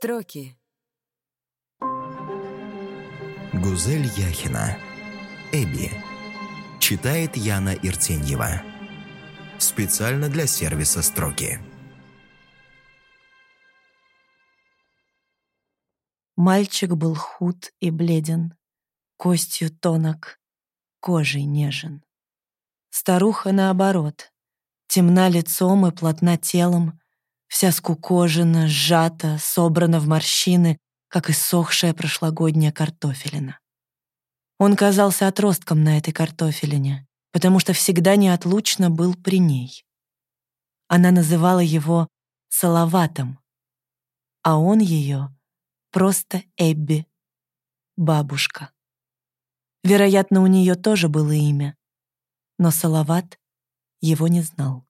Строки. Гузель Яхина. Эбби. Читает Яна Иртеньева. Специально для сервиса «Строки». Мальчик был худ и бледен, костью тонок, кожей нежен. Старуха, наоборот, темна лицом и плотна телом, вся скукожена, сжата, собрана в морщины, как иссохшая прошлогодняя картофелина. Он казался отростком на этой картофелине, потому что всегда неотлучно был при ней. Она называла его Салаватом, а он ее просто Эбби, бабушка. Вероятно, у нее тоже было имя, но Салават его не знал.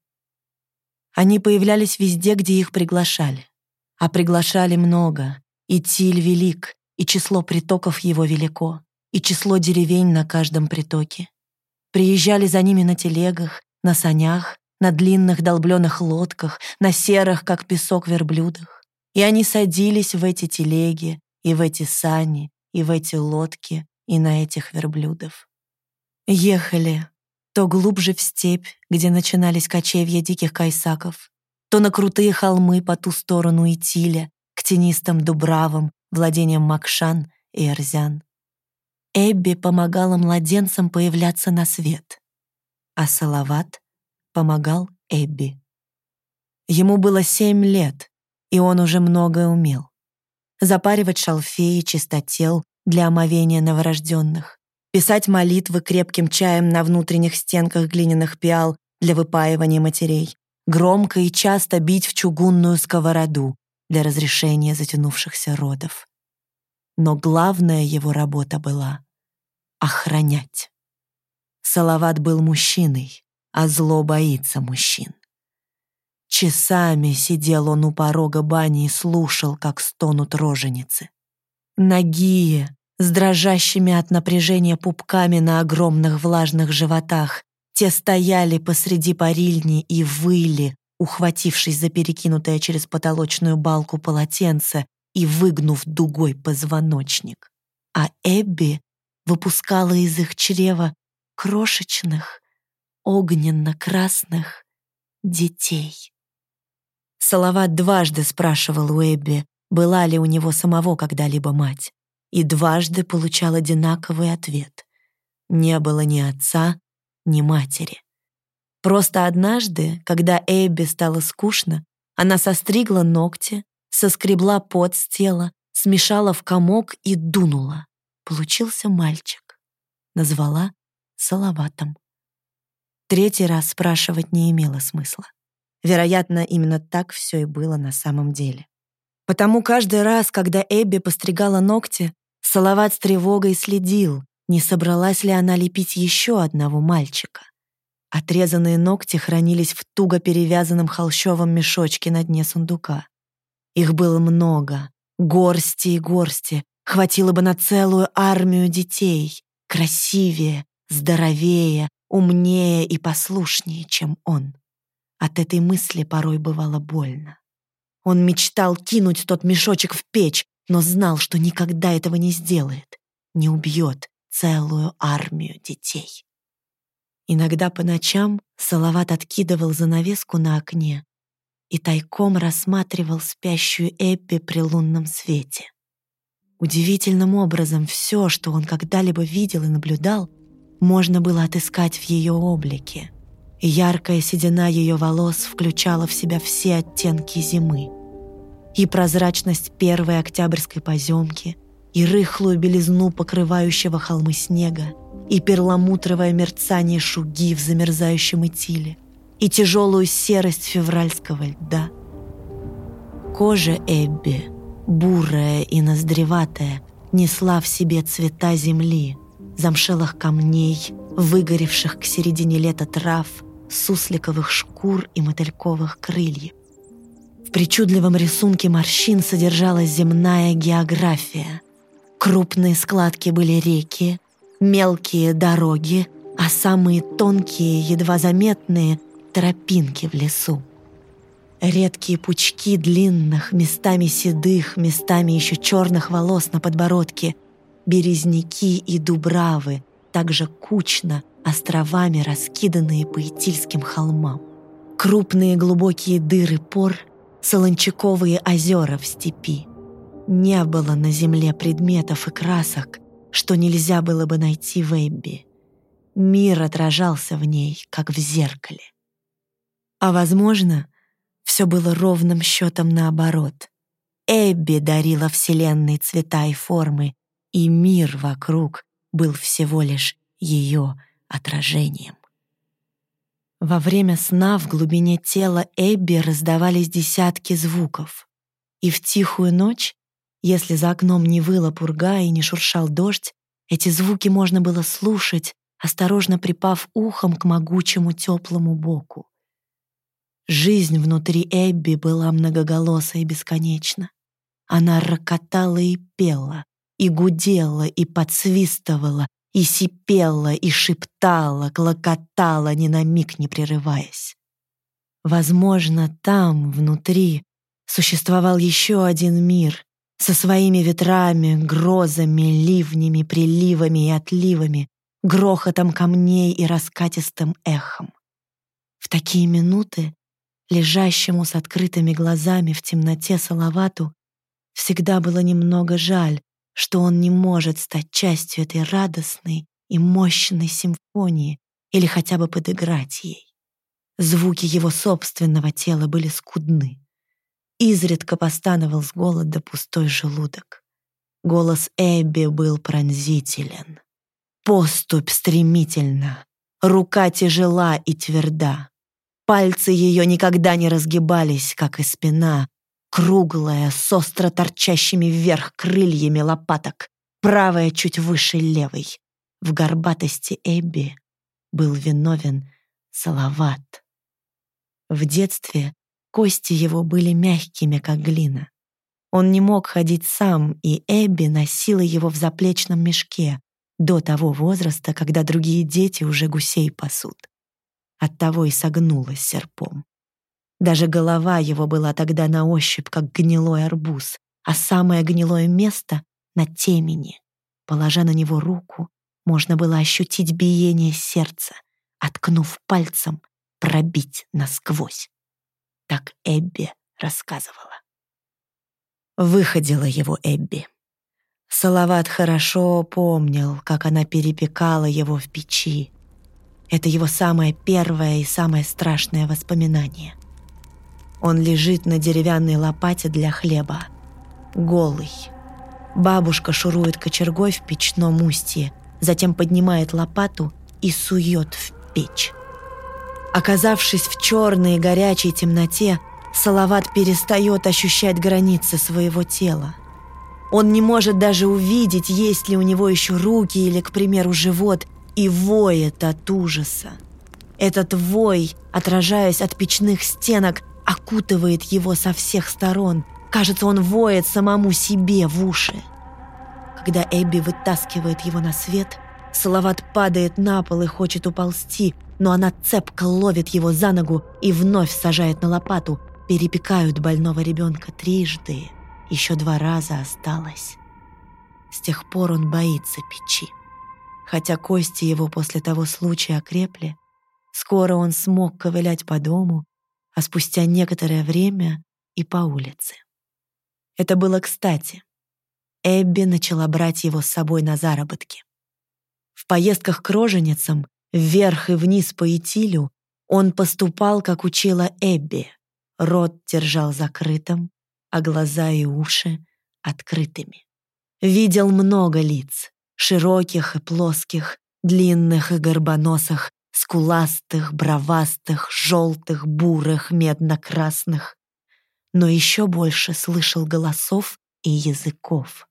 Они появлялись везде, где их приглашали. А приглашали много, и Тиль велик, и число притоков его велико, и число деревень на каждом притоке. Приезжали за ними на телегах, на санях, на длинных долбленных лодках, на серых, как песок, верблюдах. И они садились в эти телеги, и в эти сани, и в эти лодки, и на этих верблюдов. Ехали, то глубже в степь, где начинались кочевья диких кайсаков, то на крутые холмы по ту сторону Итиля, к тенистым дубравам, владениям Макшан и Эрзян. Эбби помогала младенцам появляться на свет, а Салават помогал Эбби. Ему было семь лет, и он уже многое умел. Запаривать шалфеи чистотел для омовения новорожденных, писать молитвы крепким чаем на внутренних стенках глиняных пиал для выпаивания матерей, громко и часто бить в чугунную сковороду для разрешения затянувшихся родов. Но главная его работа была — охранять. Салават был мужчиной, а зло боится мужчин. Часами сидел он у порога бани и слушал, как стонут роженицы. Нагие, с дрожащими от напряжения пупками на огромных влажных животах. Те стояли посреди парильни и выли, ухватившись за перекинутое через потолочную балку полотенце и выгнув дугой позвоночник. А Эбби выпускала из их чрева крошечных, огненно-красных детей. Салават дважды спрашивал у Эбби, была ли у него самого когда-либо мать и дважды получал одинаковый ответ. Не было ни отца, ни матери. Просто однажды, когда Эбби стало скучно, она состригла ногти, соскребла пот с тела, смешала в комок и дунула. Получился мальчик. Назвала Салаватом. Третий раз спрашивать не имело смысла. Вероятно, именно так все и было на самом деле. Потому каждый раз, когда Эбби постригала ногти, Салават с тревогой следил, не собралась ли она лепить еще одного мальчика. Отрезанные ногти хранились в туго перевязанном холщовом мешочке на дне сундука. Их было много, горсти и горсти, хватило бы на целую армию детей, красивее, здоровее, умнее и послушнее, чем он. От этой мысли порой бывало больно. Он мечтал кинуть тот мешочек в печь, но знал, что никогда этого не сделает, не убьет целую армию детей. Иногда по ночам Салават откидывал занавеску на окне и тайком рассматривал спящую Эбби при лунном свете. Удивительным образом все, что он когда-либо видел и наблюдал, можно было отыскать в ее облике. Яркая седина ее волос включала в себя все оттенки зимы и прозрачность первой октябрьской поземки, и рыхлую белизну покрывающего холмы снега, и перламутровое мерцание шуги в замерзающем итиле, и тяжелую серость февральского льда. Кожа Эбби, бурая и ноздреватая, несла в себе цвета земли, замшелых камней, выгоревших к середине лета трав, сусликовых шкур и мотыльковых крыльев. В причудливом рисунке морщин содержалась земная география. Крупные складки были реки, мелкие дороги, а самые тонкие, едва заметные — тропинки в лесу. Редкие пучки длинных, местами седых, местами еще черных волос на подбородке, березняки и дубравы, также кучно, островами раскиданные по Итильским холмам. Крупные глубокие дыры пор, солончаковые озера в степи. Не было на земле предметов и красок, что нельзя было бы найти в Эбби. Мир отражался в ней, как в зеркале. А возможно, все было ровным счетом наоборот. Эбби дарила Вселенной цвета и формы, и мир вокруг был всего лишь ее отражением. Во время сна в глубине тела Эбби раздавались десятки звуков. И в тихую ночь, если за окном не выла пурга и не шуршал дождь, эти звуки можно было слушать, осторожно припав ухом к могучему теплому боку. Жизнь внутри Эбби была многоголоса и бесконечна. Она рокотала и пела, и гудела, и подсвистывала, и сипела, и шептала, клокотала, ни на миг не прерываясь. Возможно, там, внутри, существовал еще один мир со своими ветрами, грозами, ливнями, приливами и отливами, грохотом камней и раскатистым эхом. В такие минуты лежащему с открытыми глазами в темноте Салавату, всегда было немного жаль, что он не может стать частью этой радостной и мощной симфонии или хотя бы подыграть ей. Звуки его собственного тела были скудны. Изредка постановал с голода пустой желудок. Голос Эбби был пронзителен. Поступь стремительно, рука тяжела и тверда. Пальцы ее никогда не разгибались, как и спина, круглая, с остро торчащими вверх крыльями лопаток, правая чуть выше левой. В горбатости Эбби был виновен Салават. В детстве кости его были мягкими, как глина. Он не мог ходить сам, и Эбби носила его в заплечном мешке до того возраста, когда другие дети уже гусей пасут. Оттого и согнулась серпом. Даже голова его была тогда на ощупь, как гнилой арбуз, а самое гнилое место — на темени. Положа на него руку, можно было ощутить биение сердца, откнув пальцем, пробить насквозь. Так Эбби рассказывала. Выходила его Эбби. Салават хорошо помнил, как она перепекала его в печи, это его самое первое и самое страшное воспоминание. Он лежит на деревянной лопате для хлеба. Голый. Бабушка шурует кочергой в печном устье, затем поднимает лопату и сует в печь. Оказавшись в черной и горячей темноте, Салават перестает ощущать границы своего тела. Он не может даже увидеть, есть ли у него еще руки или, к примеру, живот – и воет от ужаса. Этот вой, отражаясь от печных стенок, окутывает его со всех сторон. Кажется, он воет самому себе в уши. Когда Эбби вытаскивает его на свет, Салават падает на пол и хочет уползти, но она цепко ловит его за ногу и вновь сажает на лопату. Перепекают больного ребенка трижды. Еще два раза осталось. С тех пор он боится печи. Хотя кости его после того случая окрепли, скоро он смог ковылять по дому, а спустя некоторое время и по улице. Это было кстати. Эбби начала брать его с собой на заработки. В поездках к роженицам, вверх и вниз по Итилю, он поступал, как учила Эбби. Рот держал закрытым, а глаза и уши открытыми. Видел много лиц, широких и плоских, длинных и горбоносых, скуластых, бровастых, желтых, бурых, медно-красных. Но еще больше слышал голосов и языков.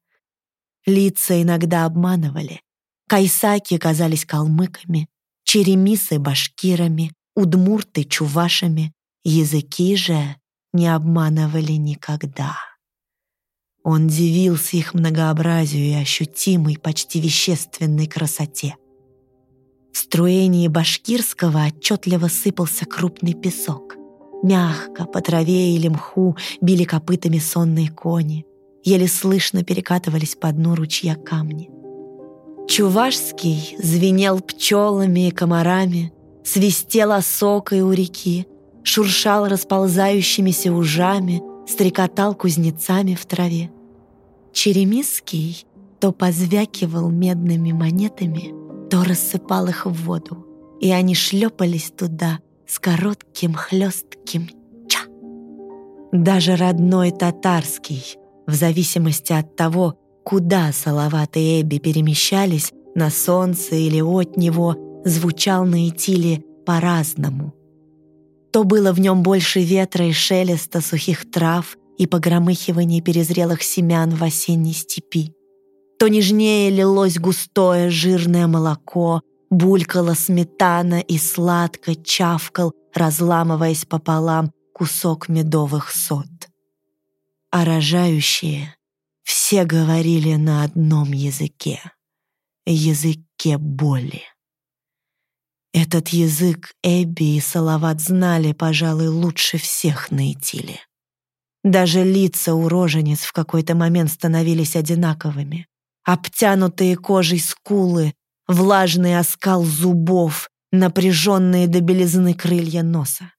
Лица иногда обманывали. Кайсаки казались калмыками, черемисы — башкирами, удмурты — чувашами. Языки же не обманывали никогда. Он дивился их многообразию и ощутимой, почти вещественной красоте. В струении башкирского отчетливо сыпался крупный песок. Мягко по траве или мху били копытами сонные кони. Еле слышно перекатывались по дну ручья камни. Чувашский звенел пчелами и комарами, свистел осокой у реки, шуршал расползающимися ужами, стрекотал кузнецами в траве. Черемисский то позвякивал медными монетами, то рассыпал их в воду, и они шлепались туда с коротким хлестким «ча». Даже родной татарский, в зависимости от того, куда Салават и Эбби перемещались, на солнце или от него, звучал на Итиле по-разному. То было в нем больше ветра и шелеста сухих трав и погромыхивания перезрелых семян в осенней степи. То нежнее лилось густое жирное молоко, булькала сметана и сладко чавкал, разламываясь пополам, кусок медовых сот. А рожающие все говорили на одном языке — языке боли. Этот язык Эбби и Салават знали, пожалуй, лучше всех на Итиле. Даже лица у рожениц в какой-то момент становились одинаковыми. Обтянутые кожей скулы, влажный оскал зубов, напряженные до белизны крылья носа.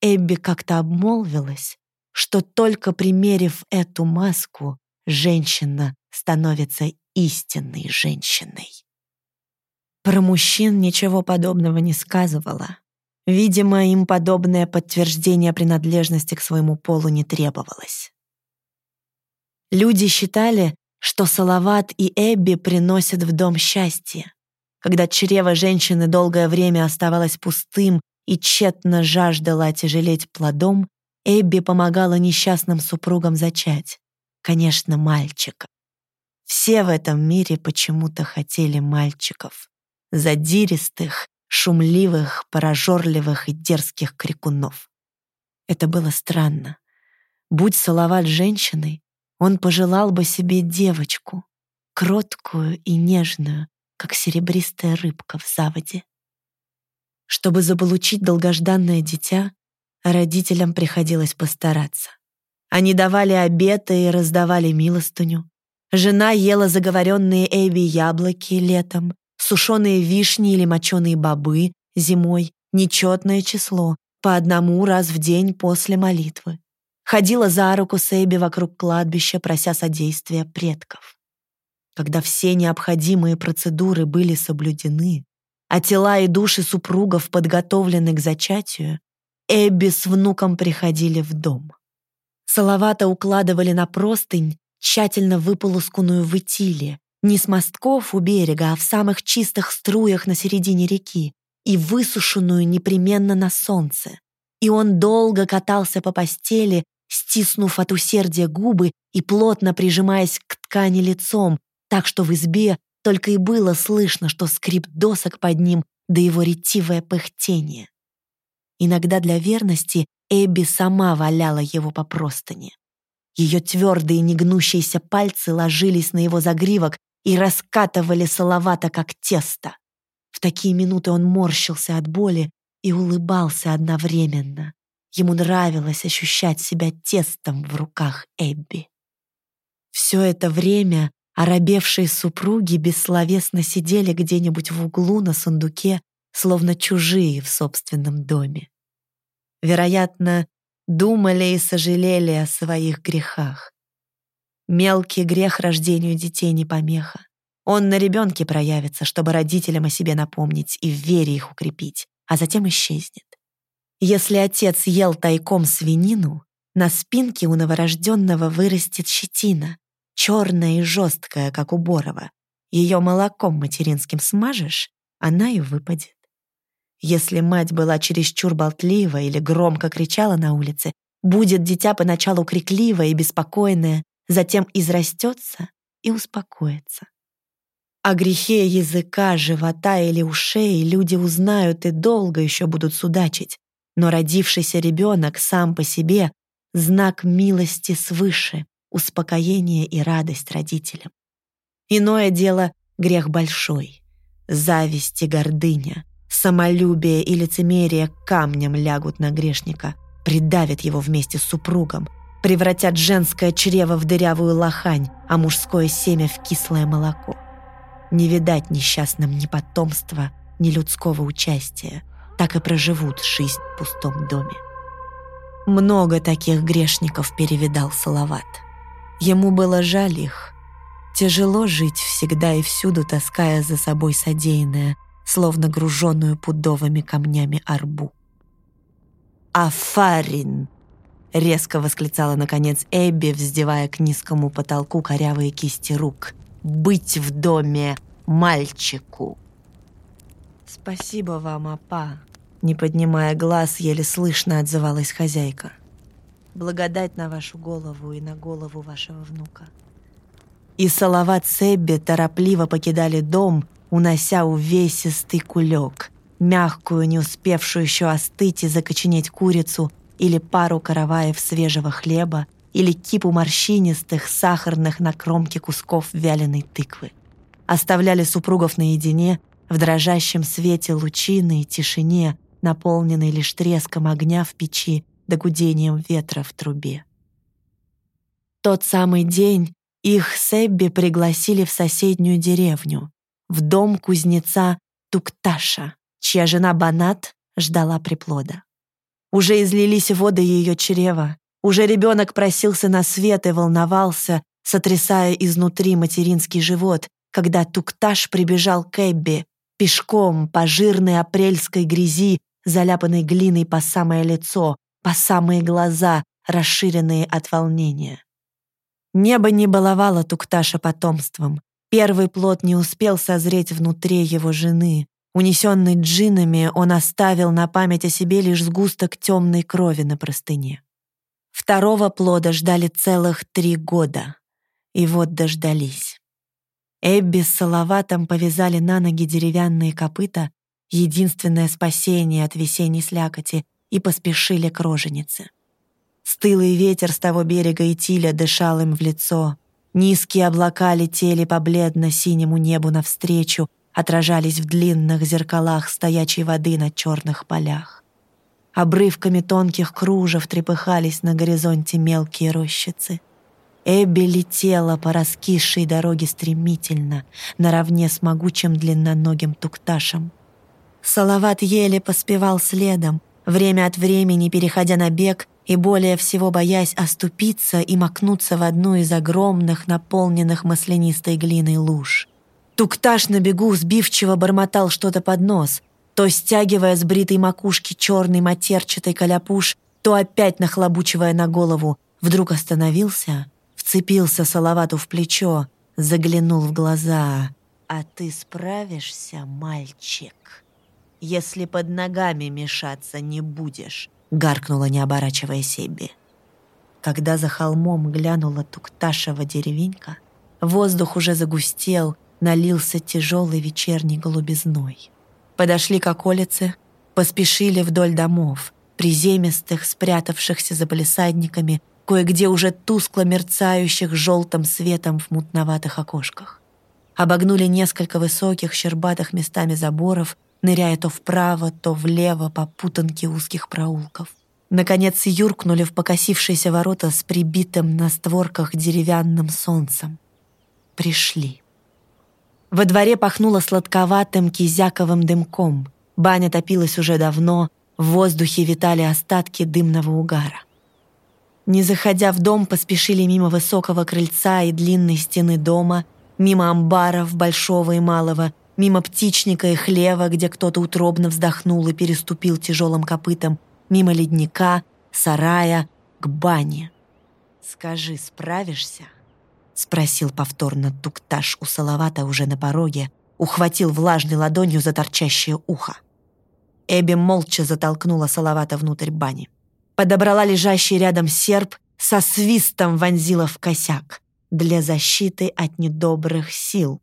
Эбби как-то обмолвилась, что только примерив эту маску, женщина становится истинной женщиной. Про мужчин ничего подобного не сказывала. Видимо, им подобное подтверждение принадлежности к своему полу не требовалось. Люди считали, что Салават и Эбби приносят в дом счастье. Когда чрево женщины долгое время оставалось пустым и тщетно жаждала отяжелеть плодом, Эбби помогала несчастным супругам зачать. Конечно, мальчика. Все в этом мире почему-то хотели мальчиков задиристых, шумливых, порожорливых и дерзких крикунов. Это было странно. Будь Салават женщиной, он пожелал бы себе девочку, кроткую и нежную, как серебристая рыбка в заводе. Чтобы заполучить долгожданное дитя, родителям приходилось постараться. Они давали обеты и раздавали милостыню. Жена ела заговоренные Эйби яблоки летом, сушеные вишни или моченые бобы зимой, нечетное число, по одному раз в день после молитвы. Ходила за руку Сэйби вокруг кладбища, прося содействия предков. Когда все необходимые процедуры были соблюдены, а тела и души супругов подготовлены к зачатию, Эбби с внуком приходили в дом. Салавата укладывали на простынь, тщательно выполосканную в итиле, не с мостков у берега, а в самых чистых струях на середине реки и высушенную непременно на солнце. И он долго катался по постели, стиснув от усердия губы и плотно прижимаясь к ткани лицом, так что в избе только и было слышно, что скрип досок под ним, да его ретивое пыхтение. Иногда для верности Эбби сама валяла его по простыне. Ее твердые негнущиеся пальцы ложились на его загривок, и раскатывали салавата, как тесто. В такие минуты он морщился от боли и улыбался одновременно. Ему нравилось ощущать себя тестом в руках Эбби. Все это время оробевшие супруги бессловесно сидели где-нибудь в углу на сундуке, словно чужие в собственном доме. Вероятно, думали и сожалели о своих грехах. Мелкий грех рождению детей не помеха. Он на ребенке проявится, чтобы родителям о себе напомнить и в вере их укрепить, а затем исчезнет. Если отец ел тайком свинину, на спинке у новорожденного вырастет щетина, черная и жесткая, как у Борова. Ее молоком материнским смажешь, она и выпадет. Если мать была чересчур болтлива или громко кричала на улице, будет дитя поначалу крикливое и беспокойное, затем израстется и успокоится. О грехе языка, живота или ушей люди узнают и долго еще будут судачить, но родившийся ребенок сам по себе — знак милости свыше, успокоение и радость родителям. Иное дело — грех большой, зависть и гордыня, Самолюбие и лицемерие камнем лягут на грешника, придавят его вместе с супругом, превратят женское чрево в дырявую лохань, а мужское семя в кислое молоко. Не видать несчастным ни потомства, ни людского участия. Так и проживут жизнь в пустом доме. Много таких грешников перевидал Салават. Ему было жаль их. Тяжело жить всегда и всюду, таская за собой содеянное, словно груженную пудовыми камнями арбу. «Афарин!» — резко восклицала, наконец, Эбби, вздевая к низкому потолку корявые кисти рук. «Быть в доме мальчику!» «Спасибо вам, апа!» Не поднимая глаз, еле слышно отзывалась хозяйка. «Благодать на вашу голову и на голову вашего внука». И Салават с Эбби торопливо покидали дом, унося увесистый кулек, мягкую, не успевшую еще остыть и закоченеть курицу или пару караваев свежего хлеба или кипу морщинистых, сахарных на кромке кусков вяленой тыквы. Оставляли супругов наедине в дрожащем свете лучины и тишине, наполненной лишь треском огня в печи да гудением ветра в трубе. Тот самый день их с Эбби пригласили в соседнюю деревню, в дом кузнеца Тукташа, чья жена Банат ждала приплода. Уже излились воды ее чрева, уже ребенок просился на свет и волновался, сотрясая изнутри материнский живот, когда Тукташ прибежал к Эбби, пешком по жирной апрельской грязи, заляпанной глиной по самое лицо, по самые глаза, расширенные от волнения. Небо не баловало Тукташа потомством. Первый плод не успел созреть внутри его жены. Унесенный джинами, он оставил на память о себе лишь сгусток темной крови на простыне. Второго плода ждали целых три года. И вот дождались. Эбби с Салаватом повязали на ноги деревянные копыта, единственное спасение от весенней слякоти, и поспешили к роженице. Стылый ветер с того берега Итиля дышал им в лицо. Низкие облака летели по бледно-синему небу навстречу, отражались в длинных зеркалах стоячей воды на черных полях. Обрывками тонких кружев трепыхались на горизонте мелкие рощицы. Эбби летела по раскисшей дороге стремительно, наравне с могучим длинноногим тукташем. Салават еле поспевал следом, время от времени переходя на бег и более всего боясь оступиться и макнуться в одну из огромных, наполненных маслянистой глиной луж. Тукташ на бегу сбивчиво бормотал что-то под нос, то стягивая с бритой макушки черный матерчатый каляпуш, то опять нахлобучивая на голову. Вдруг остановился, вцепился Салавату в плечо, заглянул в глаза. «А ты справишься, мальчик, если под ногами мешаться не будешь?» гаркнула, не оборачивая Себби. Когда за холмом глянула Тукташева деревенька, воздух уже загустел, налился тяжелой вечерней голубизной. Подошли к околице, поспешили вдоль домов, приземистых, спрятавшихся за полисадниками, кое-где уже тускло мерцающих желтым светом в мутноватых окошках. Обогнули несколько высоких, щербатых местами заборов, ныряя то вправо, то влево по путанке узких проулков. Наконец юркнули в покосившиеся ворота с прибитым на створках деревянным солнцем. Пришли. Во дворе пахнуло сладковатым кизяковым дымком. Баня топилась уже давно, в воздухе витали остатки дымного угара. Не заходя в дом, поспешили мимо высокого крыльца и длинной стены дома, мимо амбаров большого и малого, мимо птичника и хлева, где кто-то утробно вздохнул и переступил тяжелым копытом, мимо ледника, сарая, к бане. «Скажи, справишься?» — спросил повторно Тукташ у Салавата уже на пороге, ухватил влажной ладонью за торчащее ухо. Эбби молча затолкнула Салавата внутрь бани. Подобрала лежащий рядом серп, со свистом вонзила в косяк для защиты от недобрых сил,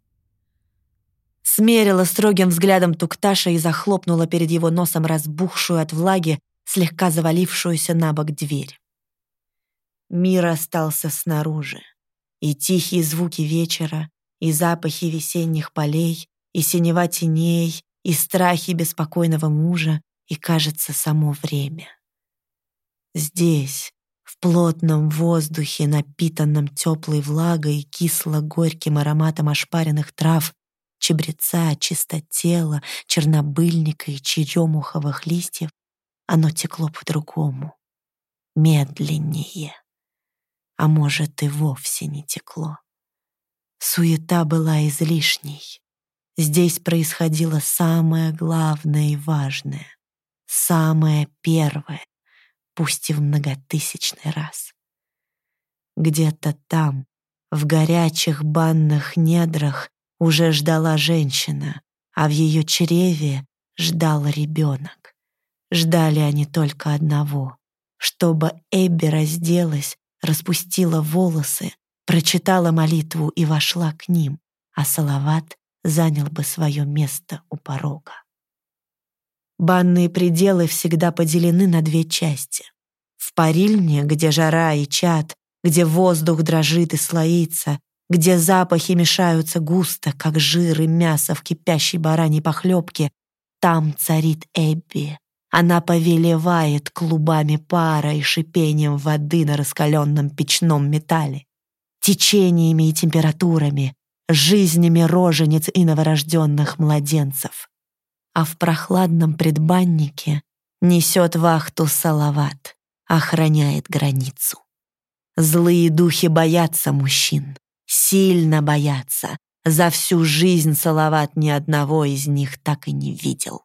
Смерила строгим взглядом Тукташа и захлопнула перед его носом разбухшую от влаги, слегка завалившуюся на бок дверь. Мир остался снаружи. И тихие звуки вечера, и запахи весенних полей, и синева теней, и страхи беспокойного мужа, и, кажется, само время. Здесь, в плотном воздухе, напитанном теплой влагой и кисло-горьким ароматом ошпаренных трав, чебреца, чистотела, чернобыльника и черемуховых листьев, оно текло по-другому, медленнее, а может и вовсе не текло. Суета была излишней. Здесь происходило самое главное и важное, самое первое, пусть и в многотысячный раз. Где-то там, в горячих банных недрах, уже ждала женщина, а в ее чреве ждал ребенок. Ждали они только одного, чтобы Эбби разделась, распустила волосы, прочитала молитву и вошла к ним, а Салават занял бы свое место у порога. Банные пределы всегда поделены на две части. В парильне, где жара и чад, где воздух дрожит и слоится, где запахи мешаются густо, как жир и мясо в кипящей бараньей похлебке, там царит Эбби. Она повелевает клубами пара и шипением воды на раскаленном печном металле, течениями и температурами, жизнями рожениц и новорожденных младенцев. А в прохладном предбаннике несет вахту Салават, охраняет границу. Злые духи боятся мужчин, сильно боятся. За всю жизнь Салават ни одного из них так и не видел.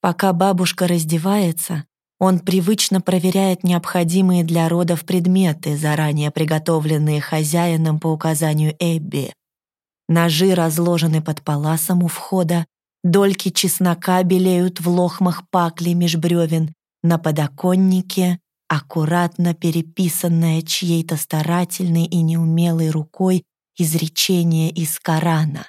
Пока бабушка раздевается, он привычно проверяет необходимые для родов предметы, заранее приготовленные хозяином по указанию Эбби, Ножи разложены под паласом у входа, дольки чеснока белеют в лохмах пакли меж бревен, на подоконнике аккуратно переписанное чьей-то старательной и неумелой рукой изречение из Корана.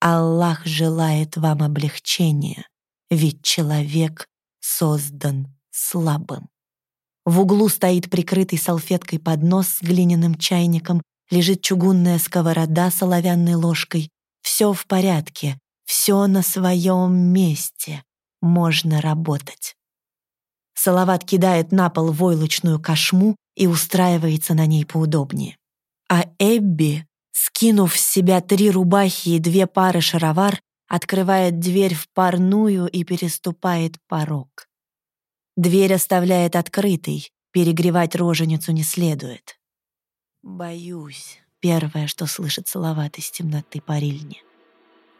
Аллах желает вам облегчения, ведь человек создан слабым. В углу стоит прикрытый салфеткой поднос с глиняным чайником лежит чугунная сковорода с оловянной ложкой. Все в порядке, все на своем месте. Можно работать. Салават кидает на пол войлочную кошму и устраивается на ней поудобнее. А Эбби, скинув с себя три рубахи и две пары шаровар, открывает дверь в парную и переступает порог. Дверь оставляет открытой, перегревать роженицу не следует. «Боюсь», — первое, что слышит Салават из темноты парильни.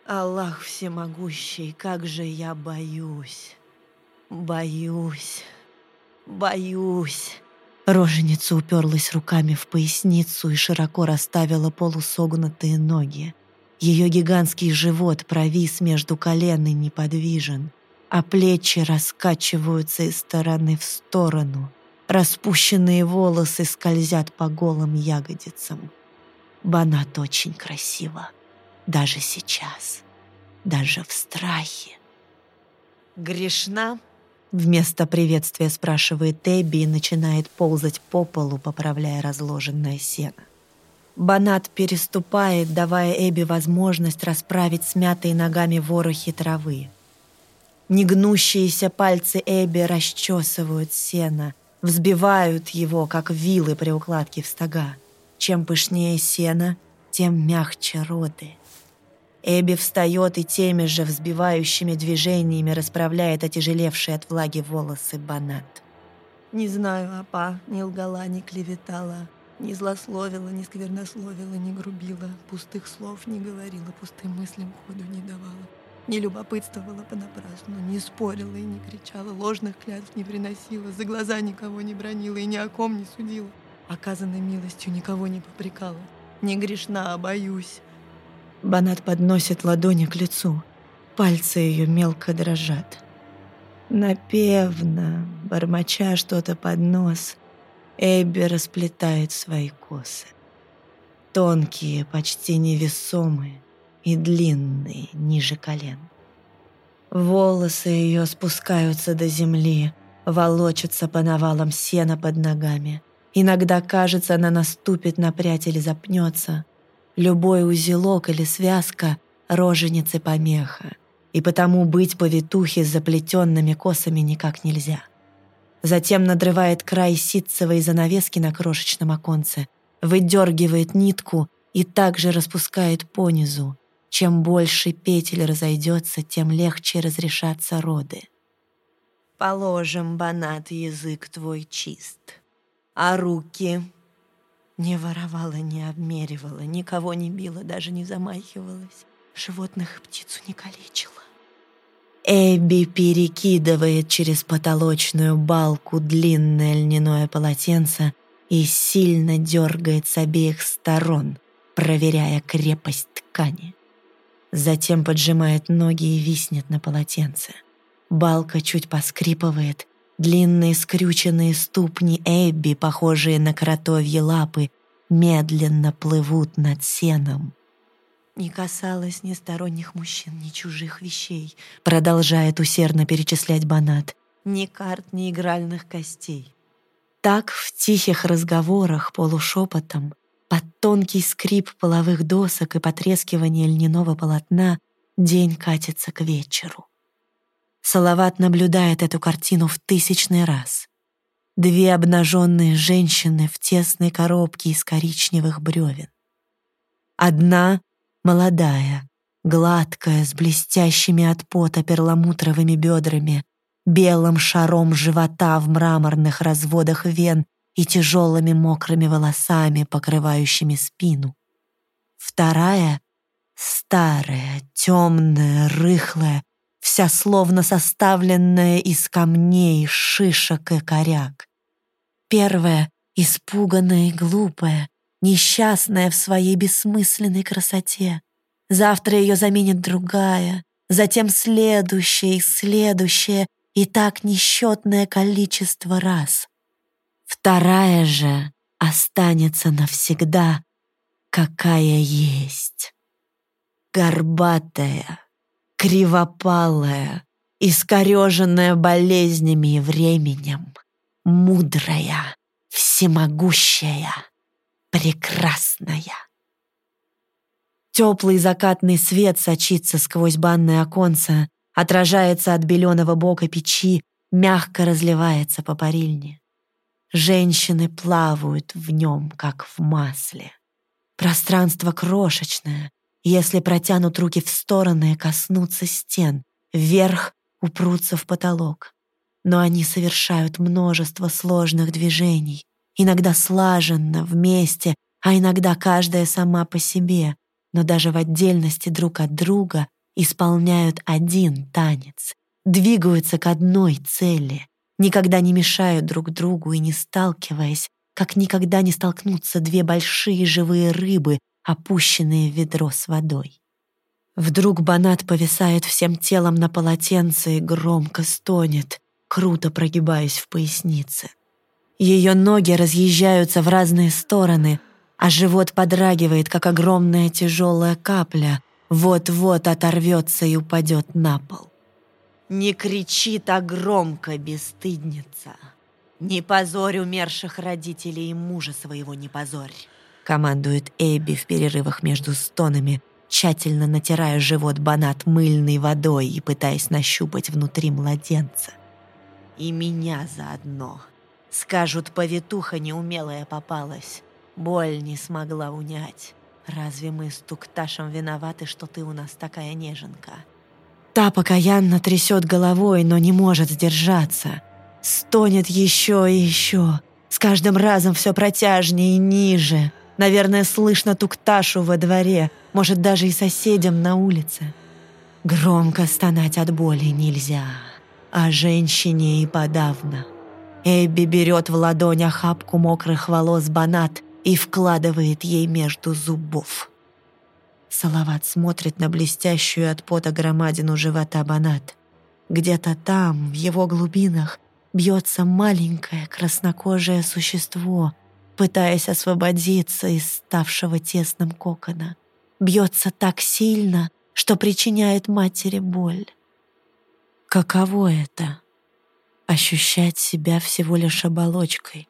«Аллах всемогущий, как же я боюсь, боюсь, боюсь». Роженица уперлась руками в поясницу и широко расставила полусогнутые ноги. Ее гигантский живот провис между колен и неподвижен, а плечи раскачиваются из стороны в сторону — Распущенные волосы скользят по голым ягодицам. Банат очень красиво. Даже сейчас. Даже в страхе. «Грешна?» Вместо приветствия спрашивает Эбби и начинает ползать по полу, поправляя разложенное сено. Банат переступает, давая Эбби возможность расправить смятые ногами ворохи травы. Негнущиеся пальцы Эбби расчесывают сено — взбивают его, как вилы при укладке в стога. Чем пышнее сено, тем мягче роды. Эбби встает и теми же взбивающими движениями расправляет отяжелевшие от влаги волосы банат. Не знаю, апа, не лгала, не клеветала, не злословила, не сквернословила, не грубила, пустых слов не говорила, пустым мыслям ходу не давала. Не любопытствовала понапрасну, не спорила и не кричала, ложных клятв не приносила, за глаза никого не бронила и ни о ком не судила. Оказанной милостью никого не попрекала. Не грешна, а боюсь. Банат подносит ладони к лицу. Пальцы ее мелко дрожат. Напевно, бормоча что-то под нос, Эбби расплетает свои косы. Тонкие, почти невесомые, и длинные ниже колен. Волосы ее спускаются до земли, волочатся по навалам сена под ногами. Иногда, кажется, она наступит на прядь или запнется. Любой узелок или связка — роженицы помеха. и потому быть повитухе с заплетенными косами никак нельзя. Затем надрывает край ситцевой занавески на крошечном оконце, выдергивает нитку и также распускает понизу. Чем больше петель разойдется, тем легче разрешатся роды. Положим, банат, язык твой чист. А руки? Не воровала, не обмеривала, никого не била, даже не замахивалась. Животных и птицу не калечила. Эбби перекидывает через потолочную балку длинное льняное полотенце и сильно дергает с обеих сторон, проверяя крепость ткани. Затем поджимает ноги и виснет на полотенце. Балка чуть поскрипывает, длинные скрюченные ступни Эбби, похожие на кротовьи лапы, медленно плывут над сеном. Не касалась ни сторонних мужчин, ни чужих вещей. Продолжает усердно перечислять Банат. Ни карт, ни игральных костей. Так в тихих разговорах полушепотом, под тонкий скрип половых досок и потрескивание льняного полотна день катится к вечеру. Салават наблюдает эту картину в тысячный раз. Две обнаженные женщины в тесной коробке из коричневых бревен. Одна Молодая, гладкая, с блестящими от пота перламутровыми бедрами, белым шаром живота в мраморных разводах вен и тяжелыми мокрыми волосами, покрывающими спину. Вторая — старая, темная, рыхлая, вся словно составленная из камней, шишек и коряк. Первая — испуганная и глупая, несчастная в своей бессмысленной красоте. Завтра ее заменит другая, затем следующая и следующая, и так несчетное количество раз. Вторая же останется навсегда, какая есть. Горбатая, кривопалая, искореженная болезнями и временем, мудрая, всемогущая прекрасная. Теплый закатный свет сочится сквозь банное оконце, отражается от беленого бока печи, мягко разливается по парильне. Женщины плавают в нем, как в масле. Пространство крошечное. Если протянут руки в стороны, коснутся стен, вверх упрутся в потолок. Но они совершают множество сложных движений, иногда слаженно, вместе, а иногда каждая сама по себе, но даже в отдельности друг от друга исполняют один танец, двигаются к одной цели, никогда не мешают друг другу и не сталкиваясь, как никогда не столкнутся две большие живые рыбы, опущенные в ведро с водой. Вдруг Банат повисает всем телом на полотенце и громко стонет, круто прогибаясь в пояснице. Ее ноги разъезжаются в разные стороны, а живот подрагивает, как огромная тяжелая капля, вот-вот оторвется и упадет на пол. «Не кричи так громко, бесстыдница! Не позорь умерших родителей и мужа своего не позорь!» Командует Эбби в перерывах между стонами, тщательно натирая живот банат мыльной водой и пытаясь нащупать внутри младенца. «И меня заодно!» Скажут, повитуха неумелая попалась. Боль не смогла унять. Разве мы с Тукташем виноваты, что ты у нас такая неженка? Та покаянно трясет головой, но не может сдержаться. Стонет еще и еще. С каждым разом все протяжнее и ниже. Наверное, слышно Тукташу во дворе, может, даже и соседям на улице. Громко стонать от боли нельзя, а женщине и подавно. Эбби берет в ладонь охапку мокрых волос Банат и вкладывает ей между зубов. Салават смотрит на блестящую от пота громадину живота Банат. Где-то там, в его глубинах, бьется маленькое краснокожее существо, пытаясь освободиться из ставшего тесным кокона. Бьется так сильно, что причиняет матери боль. Каково это? ощущать себя всего лишь оболочкой,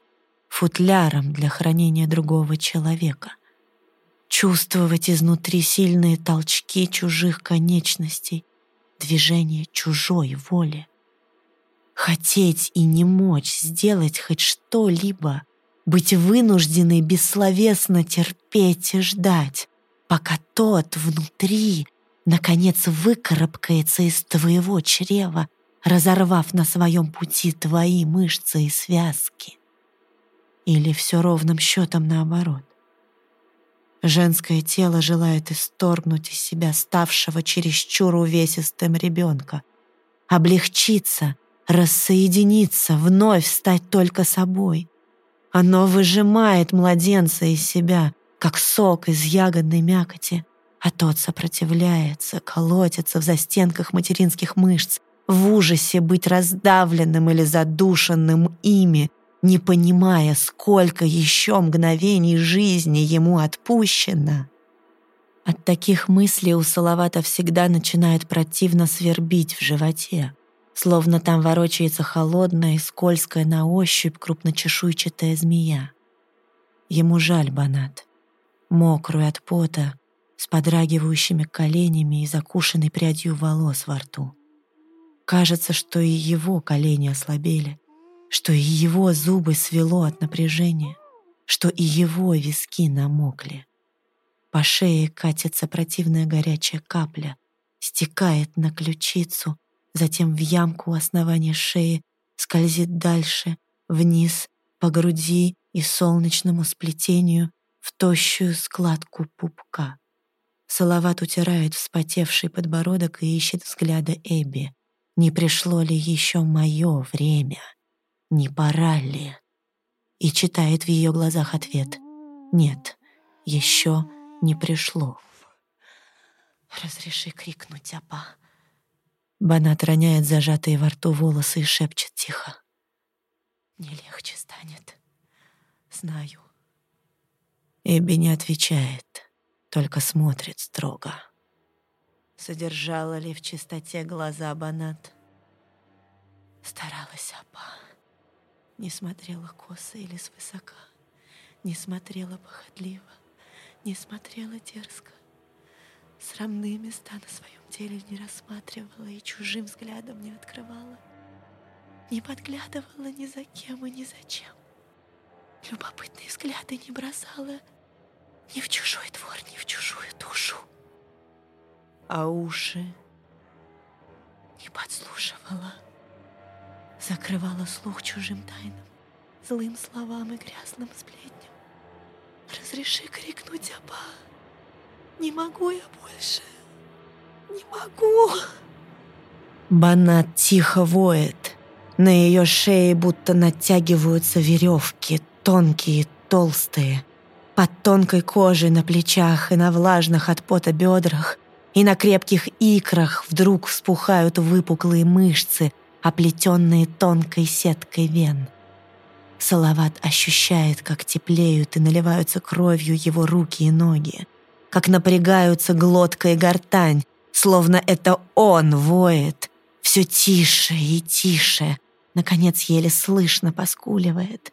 футляром для хранения другого человека, чувствовать изнутри сильные толчки чужих конечностей, движение чужой воли. Хотеть и не мочь сделать хоть что-либо, быть вынужденной бессловесно терпеть и ждать, пока тот внутри наконец выкарабкается из твоего чрева, разорвав на своем пути твои мышцы и связки. Или все ровным счетом наоборот. Женское тело желает исторгнуть из себя ставшего чересчур увесистым ребенка, облегчиться, рассоединиться, вновь стать только собой. Оно выжимает младенца из себя, как сок из ягодной мякоти, а тот сопротивляется, колотится в застенках материнских мышц, в ужасе быть раздавленным или задушенным ими, не понимая, сколько еще мгновений жизни ему отпущено. От таких мыслей у Салавата всегда начинает противно свербить в животе, словно там ворочается холодная и скользкая на ощупь крупночешуйчатая змея. Ему жаль Банат, мокрую от пота, с подрагивающими коленями и закушенной прядью волос во рту. Кажется, что и его колени ослабели, что и его зубы свело от напряжения, что и его виски намокли. По шее катится противная горячая капля, стекает на ключицу, затем в ямку у основания шеи, скользит дальше, вниз, по груди и солнечному сплетению в тощую складку пупка. Салават утирает вспотевший подбородок и ищет взгляда Эбби. Не пришло ли еще мое время? Не пора ли? И читает в ее глазах ответ. Нет, еще не пришло. «Разреши крикнуть, Апа». Банат роняет зажатые во рту волосы и шепчет тихо. «Не легче станет. Знаю». Эбби не отвечает только смотрит строго. Содержала ли в чистоте глаза Банат? Старалась Апа. Не смотрела косо или свысока, не смотрела похотливо, не смотрела дерзко. Срамные места на своем теле не рассматривала и чужим взглядом не открывала. Не подглядывала ни за кем и ни за чем. Любопытные взгляды не бросала — ни в чужой двор, ни в чужую душу. А уши не подслушивала. Закрывала слух чужим тайнам, злым словам и грязным сплетням. Разреши крикнуть Аба. Не могу я больше. Не могу. Банат тихо воет. На ее шее будто натягиваются веревки, тонкие, толстые. Под тонкой кожей на плечах и на влажных от пота бедрах и на крепких икрах вдруг вспухают выпуклые мышцы, оплетенные тонкой сеткой вен. Салават ощущает, как теплеют и наливаются кровью его руки и ноги, как напрягаются глотка и гортань, словно это он воет, все тише и тише, наконец еле слышно поскуливает.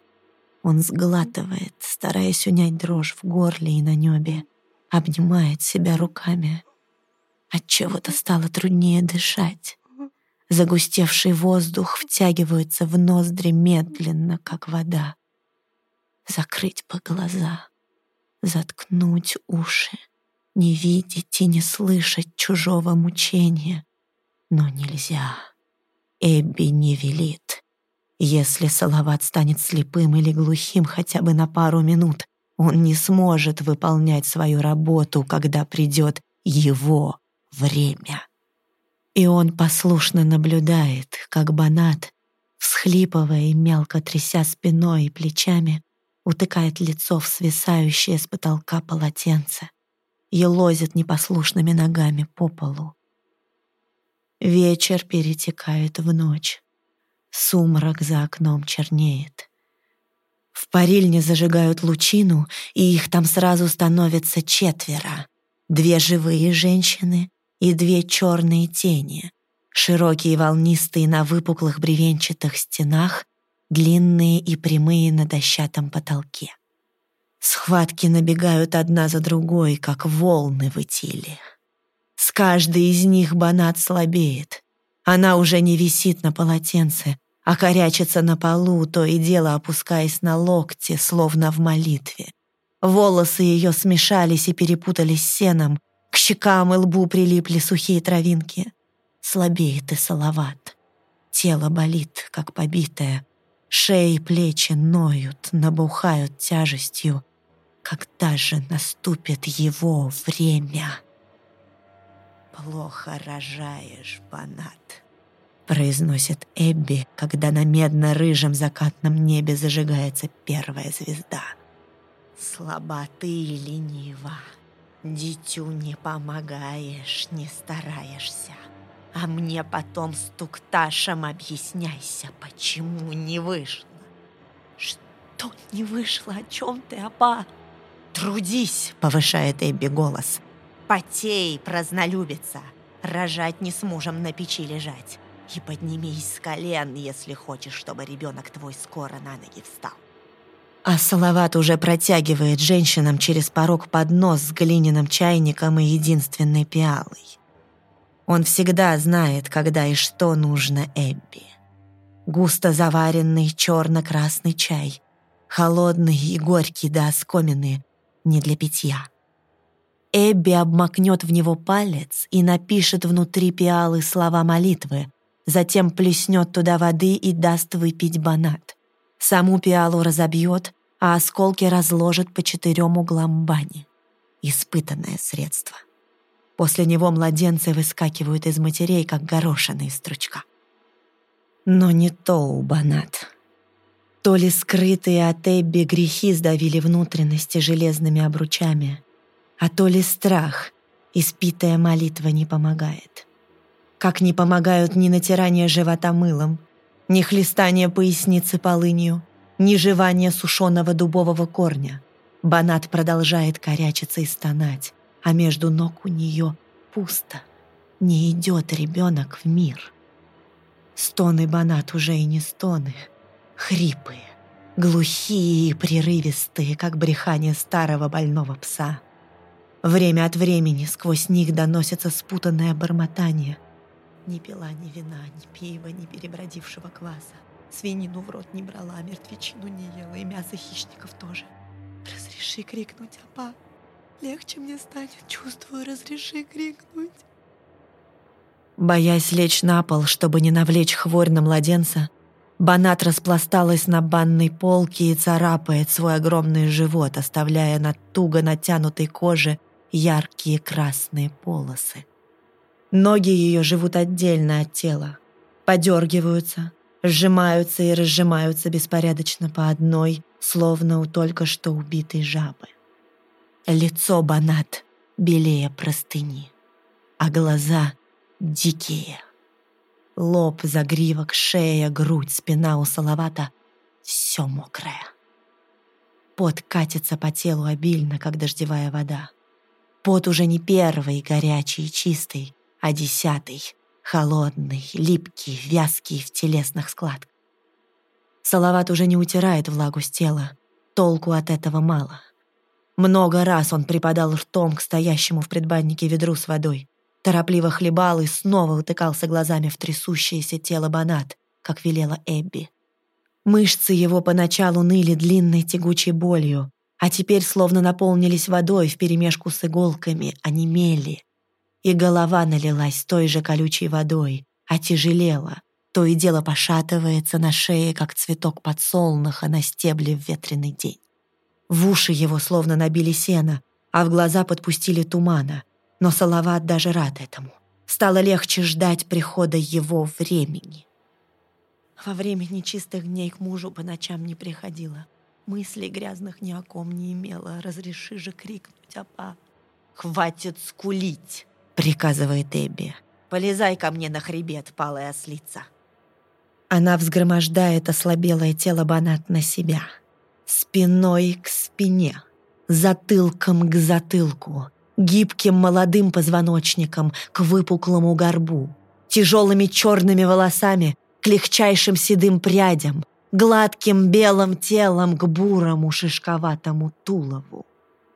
Он сглатывает, стараясь унять дрожь в горле и на небе, обнимает себя руками. От чего-то стало труднее дышать. Загустевший воздух втягивается в ноздри медленно, как вода. Закрыть бы глаза, заткнуть уши, не видеть и не слышать чужого мучения. Но нельзя. Эбби не велит. Если Салават станет слепым или глухим хотя бы на пару минут, он не сможет выполнять свою работу, когда придет его время. И он послушно наблюдает, как Банат, всхлипывая и мелко тряся спиной и плечами, утыкает лицо в свисающее с потолка полотенце и лозит непослушными ногами по полу. Вечер перетекает в ночь. Сумрак за окном чернеет. В парильне зажигают лучину, и их там сразу становится четверо. Две живые женщины и две черные тени. Широкие волнистые на выпуклых бревенчатых стенах, длинные и прямые на дощатом потолке. Схватки набегают одна за другой, как волны в Итиле. С каждой из них банат слабеет. Она уже не висит на полотенце, а корячится на полу, то и дело опускаясь на локти, словно в молитве. Волосы ее смешались и перепутались с сеном, к щекам и лбу прилипли сухие травинки. Слабеет и салават. Тело болит, как побитое. Шеи и плечи ноют, набухают тяжестью. Когда же наступит его время? «Плохо рожаешь, Банат», — произносит Эбби, когда на медно-рыжем закатном небе зажигается первая звезда. «Слаба ты ленива. Дитю не помогаешь, не стараешься. А мне потом с тукташем объясняйся, почему не вышло. Что не вышло? О чем ты, апа? Трудись, повышает Эбби голос. Потей, празднолюбица. Рожать не с мужем на печи лежать. И поднимись с колен, если хочешь, чтобы ребенок твой скоро на ноги встал. А Салават уже протягивает женщинам через порог поднос с глиняным чайником и единственной пиалой. Он всегда знает, когда и что нужно Эбби. Густо заваренный черно-красный чай, холодный и горький до оскомины, не для питья. Эбби обмакнет в него палец и напишет внутри пиалы слова молитвы, затем плеснет туда воды и даст выпить банат. Саму пиалу разобьет, а осколки разложит по четырем углам бани. Испытанное средство. После него младенцы выскакивают из матерей, как горошины из стручка. Но не то у Банат. То ли скрытые от Эбби грехи сдавили внутренности железными обручами, а то ли страх, испитая молитва, не помогает. Как не помогают ни натирание живота мылом, ни хлестание поясницы полынью, ни жевание сушеного дубового корня. Банат продолжает корячиться и стонать, а между ног у нее пусто. Не идет ребенок в мир. Стоны Банат уже и не стоны, хрипы, глухие и прерывистые, как брехание старого больного пса. Время от времени сквозь них доносится спутанное бормотание. Ни пила ни вина, ни пива, ни перебродившего кваса. Свинину в рот не брала, мертвечину не ела, и мясо хищников тоже. Разреши крикнуть, апа. Легче мне станет, чувствую, разреши крикнуть. Боясь лечь на пол, чтобы не навлечь хворь на младенца, Банат распласталась на банной полке и царапает свой огромный живот, оставляя на туго натянутой коже яркие красные полосы. Ноги ее живут отдельно от тела, подергиваются, сжимаются и разжимаются беспорядочно по одной, словно у только что убитой жабы. Лицо Банат белее простыни, а глаза дикие. Лоб, загривок, шея, грудь, спина у Салавата — все мокрое. Пот катится по телу обильно, как дождевая вода. Пот уже не первый, горячий и чистый, а десятый, холодный, липкий, вязкий в телесных складках. Салават уже не утирает влагу с тела, толку от этого мало — много раз он припадал ртом к стоящему в предбаннике ведру с водой, торопливо хлебал и снова утыкался глазами в трясущееся тело Банат, как велела Эбби. Мышцы его поначалу ныли длинной тягучей болью, а теперь словно наполнились водой вперемешку с иголками, онемели. И голова налилась той же колючей водой, отяжелела, то и дело пошатывается на шее, как цветок подсолнуха на стебле в ветреный день. В уши его словно набили сено, а в глаза подпустили тумана. Но Салават даже рад этому. Стало легче ждать прихода его времени. Во время нечистых дней к мужу по ночам не приходила. Мыслей грязных ни о ком не имела. Разреши же крикнуть, апа. «Хватит скулить!» — приказывает Эбби. «Полезай ко мне на хребет, палая ослица!» Она взгромождает ослабелое тело Банат на себя — Спиной к спине, затылком к затылку, гибким молодым позвоночником к выпуклому горбу, тяжелыми черными волосами к легчайшим седым прядям, гладким белым телом к бурому шишковатому тулову.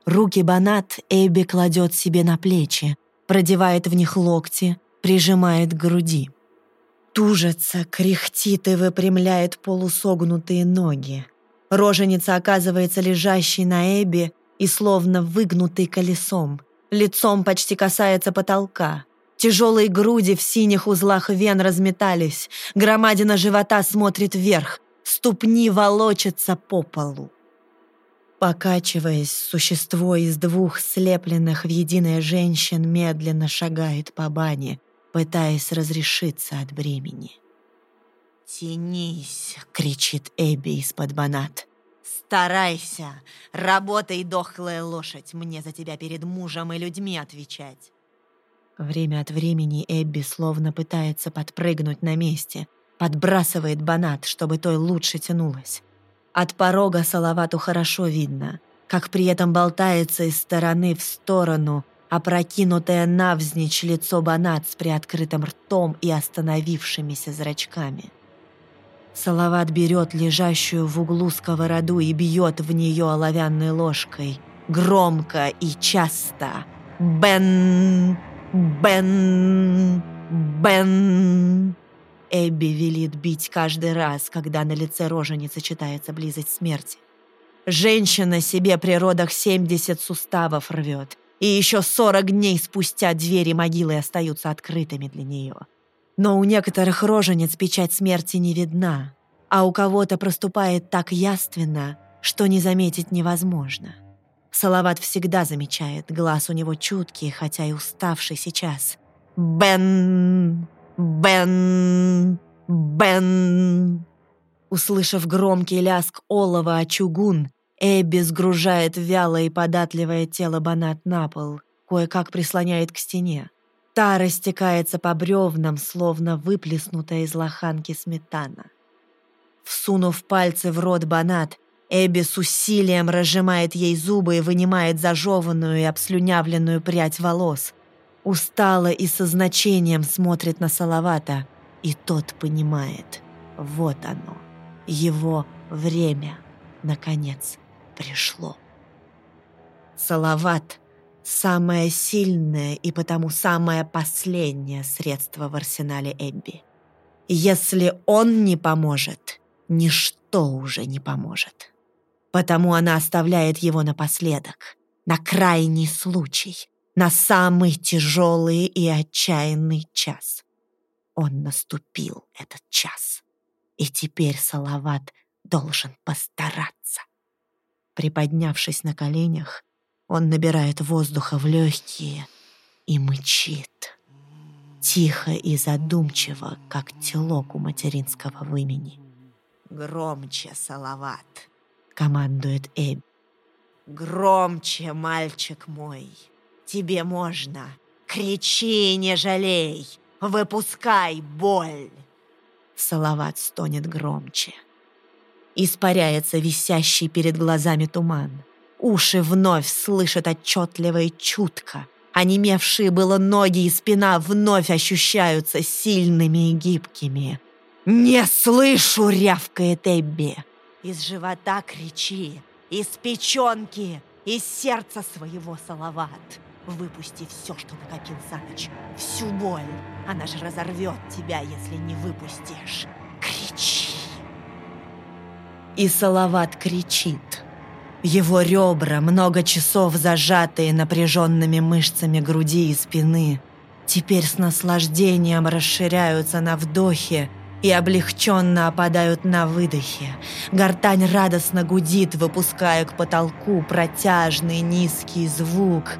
Руки Банат Эбби кладет себе на плечи, продевает в них локти, прижимает к груди. Тужится, кряхтит и выпрямляет полусогнутые ноги. Роженица оказывается лежащей на Эбби и словно выгнутой колесом. Лицом почти касается потолка. Тяжелые груди в синих узлах вен разметались. Громадина живота смотрит вверх. Ступни волочатся по полу. Покачиваясь, существо из двух слепленных в единое женщин медленно шагает по бане, пытаясь разрешиться от бремени. «Тянись!» — кричит Эбби из-под банат. «Старайся! Работай, дохлая лошадь! Мне за тебя перед мужем и людьми отвечать!» Время от времени Эбби словно пытается подпрыгнуть на месте, подбрасывает банат, чтобы той лучше тянулась. От порога Салавату хорошо видно, как при этом болтается из стороны в сторону опрокинутое навзничь лицо банат с приоткрытым ртом и остановившимися зрачками. Салават берет лежащую в углу сковороду и бьет в нее оловянной ложкой. Громко и часто. «Бен! Бен! Бен!» Эбби велит бить каждый раз, когда на лице роженицы читается близость смерти. Женщина себе при родах 70 суставов рвет, и еще 40 дней спустя двери могилы остаются открытыми для нее. Но у некоторых рожениц печать смерти не видна, а у кого-то проступает так яственно, что не заметить невозможно. Салават всегда замечает, глаз у него чуткий, хотя и уставший сейчас. «Бен! Бен! Бен!» Услышав громкий ляск олова о чугун, Эбби сгружает вялое и податливое тело Банат на пол, кое-как прислоняет к стене. Та растекается по бревнам, словно выплеснутая из лоханки сметана. Всунув пальцы в рот Банат, Эбби с усилием разжимает ей зубы и вынимает зажеванную и обслюнявленную прядь волос. Устало и со значением смотрит на Салавата, и тот понимает. Вот оно, его время, наконец пришло. Салават — самое сильное и потому самое последнее средство в арсенале Эбби. Если он не поможет, ничто уже не поможет. Потому она оставляет его напоследок, на крайний случай, на самый тяжелый и отчаянный час. Он наступил, этот час. И теперь Салават должен постараться. Приподнявшись на коленях, он набирает воздуха в легкие и мычит. Тихо и задумчиво, как телок у материнского вымени. «Громче, Салават!» — командует Эбби. «Громче, мальчик мой! Тебе можно! Кричи, не жалей! Выпускай боль!» Салават стонет громче. Испаряется висящий перед глазами туман. Уши вновь слышат отчетливо и чутко. Онемевшие было ноги и спина вновь ощущаются сильными и гибкими. «Не слышу!» — рявкает Эбби. «Из живота кричи! Из печенки! Из сердца своего, Салават! Выпусти все, что накопил за ночь! Всю боль! Она же разорвет тебя, если не выпустишь! Кричи!» И Салават кричит. Его ребра, много часов зажатые напряженными мышцами груди и спины, теперь с наслаждением расширяются на вдохе и облегченно опадают на выдохе. Гортань радостно гудит, выпуская к потолку протяжный низкий звук.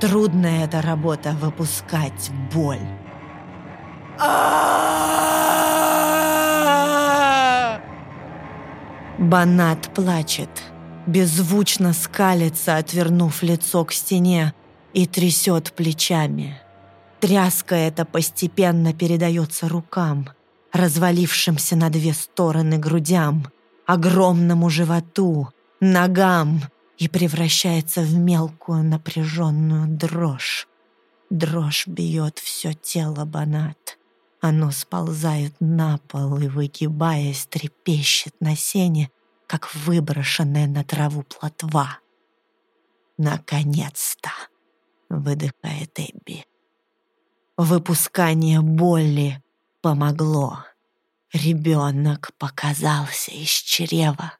Трудная эта работа выпускать боль. Банат плачет, беззвучно скалится, отвернув лицо к стене и трясет плечами. Тряска эта постепенно передается рукам, развалившимся на две стороны грудям, огромному животу, ногам и превращается в мелкую напряженную дрожь. Дрожь бьет все тело Банат. Оно сползает на пол и, выгибаясь, трепещет на сене, как выброшенная на траву плотва. «Наконец-то!» — выдыхает Эбби. Выпускание боли помогло. Ребенок показался из чрева.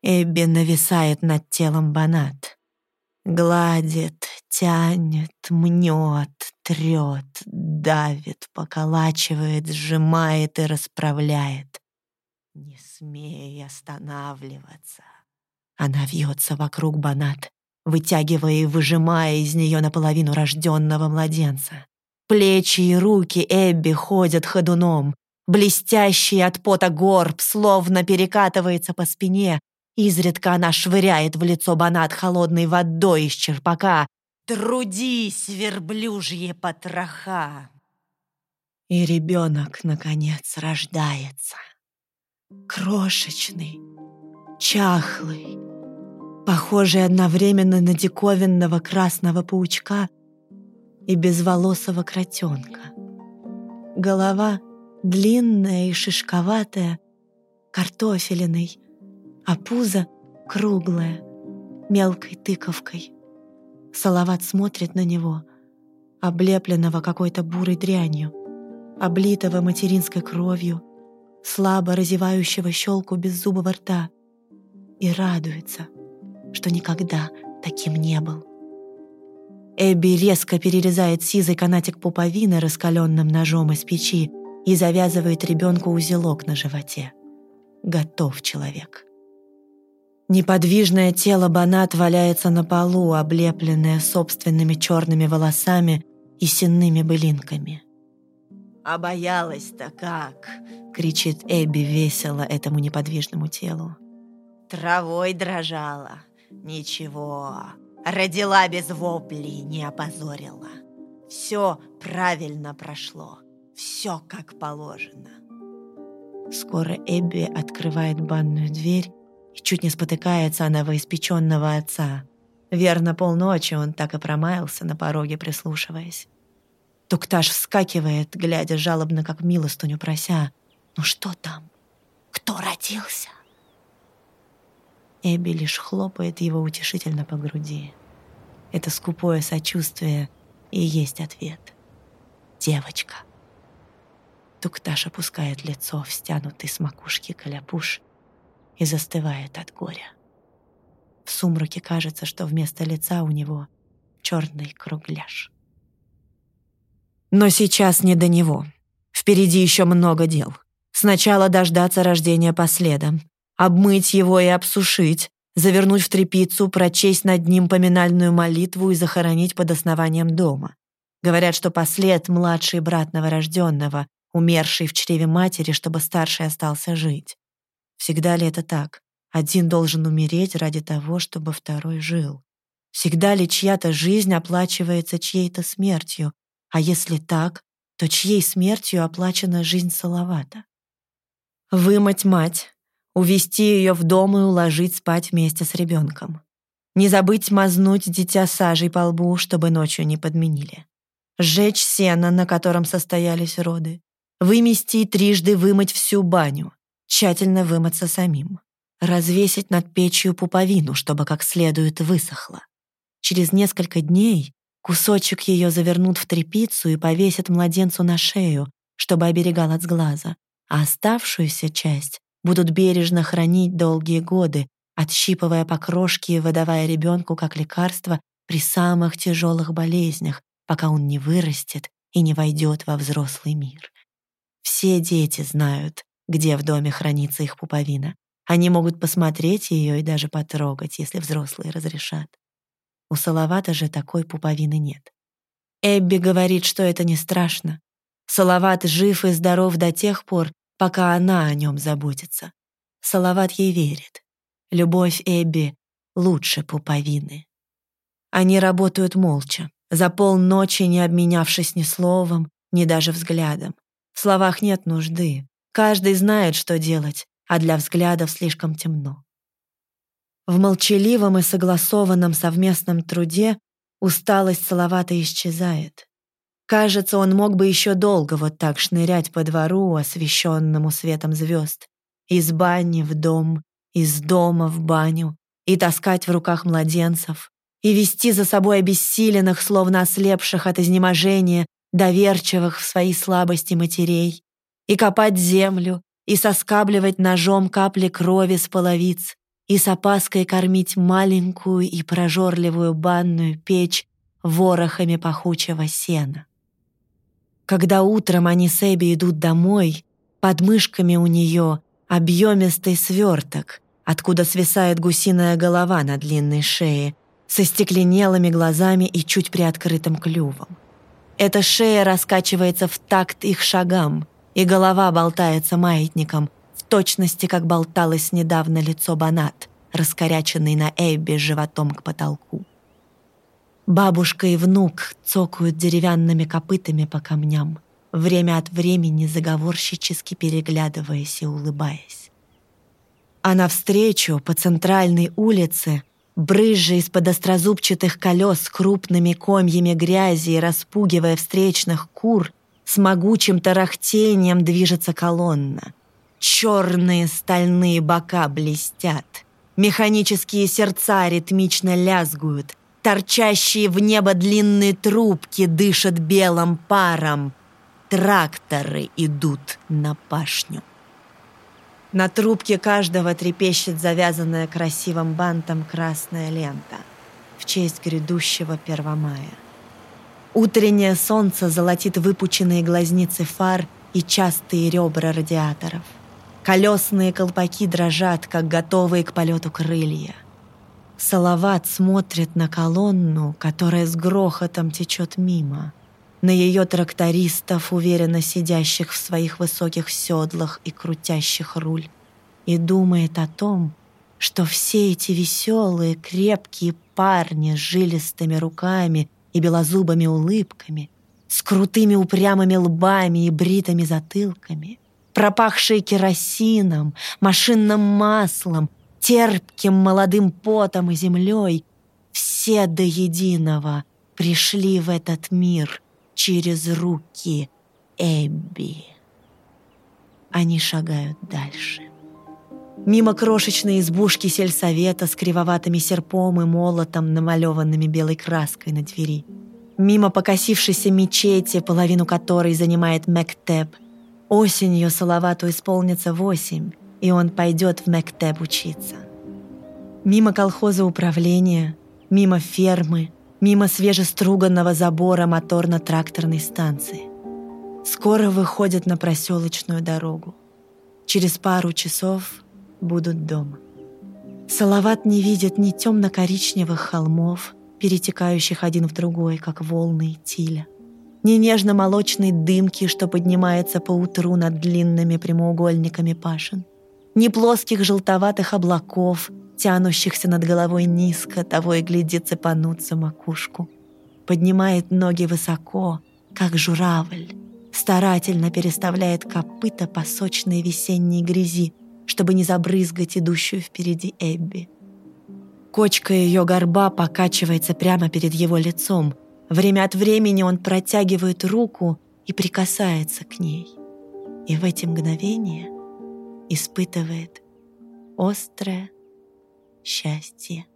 Эбби нависает над телом Банат. Гладит, тянет, мнет, трет, давит, поколачивает, сжимает и расправляет. Не смей останавливаться. Она вьется вокруг Банат, вытягивая и выжимая из нее наполовину рожденного младенца. Плечи и руки Эбби ходят ходуном. Блестящий от пота горб словно перекатывается по спине, Изредка она швыряет в лицо банат холодной водой из черпака. «Трудись, верблюжье потроха!» И ребенок, наконец, рождается. Крошечный, чахлый, похожий одновременно на диковинного красного паучка и безволосого кротенка. Голова длинная и шишковатая, картофелиной, а пузо круглое, мелкой тыковкой. Салават смотрит на него, облепленного какой-то бурой дрянью, облитого материнской кровью, слабо разевающего щелку беззубого рта, и радуется, что никогда таким не был. Эбби резко перерезает сизый канатик пуповины раскаленным ножом из печи и завязывает ребенку узелок на животе. Готов человек. Неподвижное тело Банат валяется на полу, облепленное собственными черными волосами и сенными былинками. «А боялась-то как!» — кричит Эбби весело этому неподвижному телу. «Травой дрожала. Ничего, родила без воплей, не опозорила. Все правильно прошло, все как положено». Скоро Эбби открывает банную дверь чуть не спотыкается она испеченного отца. Верно, полночи он так и промаялся на пороге, прислушиваясь. Тукташ вскакивает, глядя жалобно, как милостыню прося. «Ну что там? Кто родился?» Эбби лишь хлопает его утешительно по груди. Это скупое сочувствие и есть ответ. «Девочка». Тукташ опускает лицо в стянутый с макушки каляпуш и застывает от горя. В сумраке кажется, что вместо лица у него черный кругляш. Но сейчас не до него. Впереди еще много дел. Сначала дождаться рождения последа, обмыть его и обсушить, завернуть в тряпицу, прочесть над ним поминальную молитву и захоронить под основанием дома. Говорят, что послед — младший брат новорожденного, умерший в чреве матери, чтобы старший остался жить. Всегда ли это так? Один должен умереть ради того, чтобы второй жил. Всегда ли чья-то жизнь оплачивается чьей-то смертью? А если так, то чьей смертью оплачена жизнь Салавата? Вымыть мать, увести ее в дом и уложить спать вместе с ребенком. Не забыть мазнуть дитя сажей по лбу, чтобы ночью не подменили. Сжечь сено, на котором состоялись роды. Вымести и трижды вымыть всю баню тщательно вымыться самим, развесить над печью пуповину, чтобы как следует высохла. Через несколько дней кусочек ее завернут в тряпицу и повесят младенцу на шею, чтобы оберегал от сглаза, а оставшуюся часть будут бережно хранить долгие годы, отщипывая покрошки и выдавая ребенку как лекарство при самых тяжелых болезнях, пока он не вырастет и не войдет во взрослый мир. Все дети знают, где в доме хранится их пуповина. Они могут посмотреть ее и даже потрогать, если взрослые разрешат. У Салавата же такой пуповины нет. Эбби говорит, что это не страшно. Салават жив и здоров до тех пор, пока она о нем заботится. Салават ей верит. Любовь Эбби лучше пуповины. Они работают молча, за полночи не обменявшись ни словом, ни даже взглядом. В словах нет нужды. Каждый знает, что делать, а для взглядов слишком темно. В молчаливом и согласованном совместном труде усталость Салавата исчезает. Кажется, он мог бы еще долго вот так шнырять по двору, освещенному светом звезд, из бани в дом, из дома в баню, и таскать в руках младенцев, и вести за собой обессиленных, словно ослепших от изнеможения, доверчивых в своей слабости матерей, и копать землю, и соскабливать ножом капли крови с половиц, и с опаской кормить маленькую и прожорливую банную печь ворохами пахучего сена. Когда утром они с Эбби идут домой, под мышками у нее объемистый сверток, откуда свисает гусиная голова на длинной шее, со стекленелыми глазами и чуть приоткрытым клювом. Эта шея раскачивается в такт их шагам, и голова болтается маятником, в точности, как болталось недавно лицо Банат, раскоряченный на Эбби животом к потолку. Бабушка и внук цокают деревянными копытами по камням, время от времени заговорщически переглядываясь и улыбаясь. А навстречу по центральной улице, брызжа из-под острозубчатых колес крупными комьями грязи и распугивая встречных кур, с могучим тарахтением движется колонна. Черные стальные бока блестят. Механические сердца ритмично лязгуют. Торчащие в небо длинные трубки дышат белым паром. Тракторы идут на пашню. На трубке каждого трепещет завязанная красивым бантом красная лента в честь грядущего Первомая. Утреннее солнце золотит выпученные глазницы фар и частые ребра радиаторов. Колесные колпаки дрожат, как готовые к полету крылья. Салават смотрит на колонну, которая с грохотом течет мимо, на ее трактористов, уверенно сидящих в своих высоких седлах и крутящих руль, и думает о том, что все эти веселые, крепкие парни с жилистыми руками и белозубыми улыбками, с крутыми упрямыми лбами и бритыми затылками, пропахшие керосином, машинным маслом, терпким молодым потом и землей, все до единого пришли в этот мир через руки Эбби. Они шагают дальше. Мимо крошечной избушки сельсовета с кривоватыми серпом и молотом, намалеванными белой краской на двери. Мимо покосившейся мечети, половину которой занимает Мектеб. Осенью Салавату исполнится восемь, и он пойдет в Мектеб учиться. Мимо колхоза управления, мимо фермы, мимо свежеструганного забора моторно-тракторной станции. Скоро выходят на проселочную дорогу. Через пару часов будут дома. Салават не видит ни темно-коричневых холмов, перетекающих один в другой, как волны тиля, ни нежно-молочной дымки, что поднимается по утру над длинными прямоугольниками пашин, ни плоских желтоватых облаков, тянущихся над головой низко, того и глядит цепануться макушку. Поднимает ноги высоко, как журавль, старательно переставляет копыта по сочной весенней грязи, чтобы не забрызгать идущую впереди Эбби. Кочка ее горба покачивается прямо перед его лицом. Время от времени он протягивает руку и прикасается к ней. И в эти мгновения испытывает острое счастье.